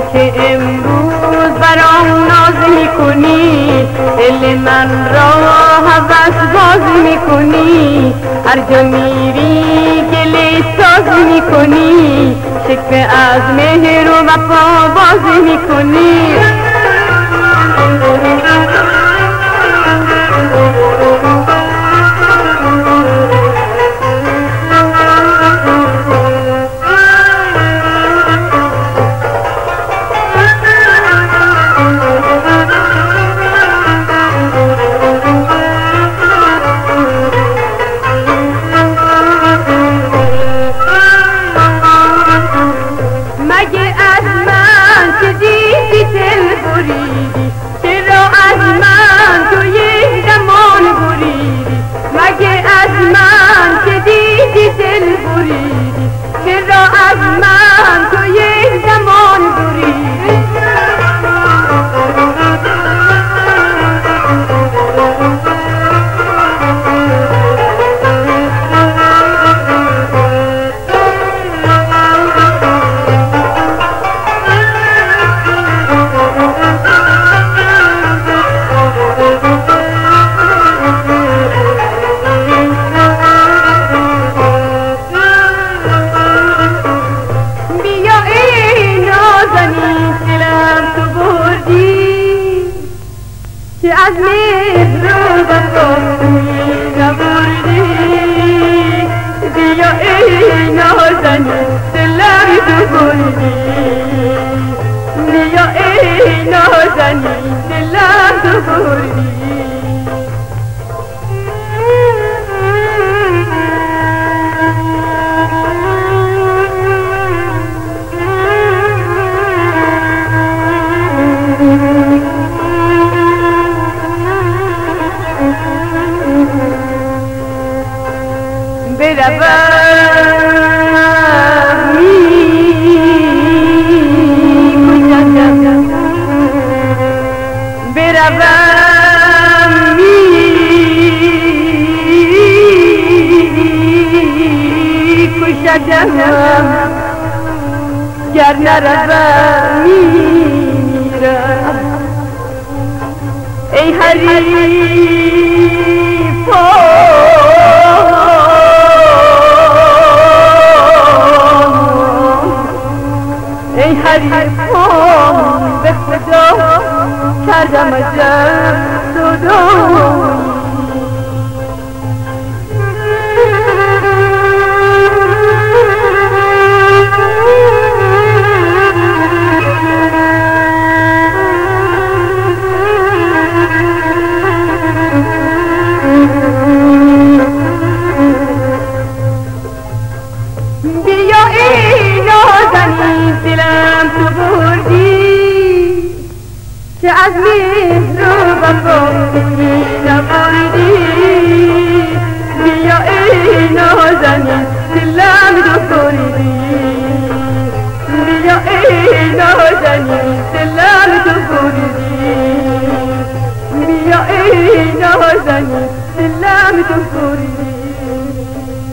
که امروز برام ناز می‌کنی دل من را حوض باز می‌کنی هر جا میری گلی ساز می‌کنی شکر از مهر و وفا باز می‌کنی. که از مهر و وفا نبردی بیا ای نازنین دلم تو بردی. بیا ای نازنین دلم بروم می بروم می کشدم گر نروم میرم ای حریفان ای حریفان به خدا کردم ازم صدایی تعزميه نوبة فوقي لقريدي بيا إينا زني سلام دخولي بيا إينا زني سلام دخولي بيا إينا زني سلام دخولي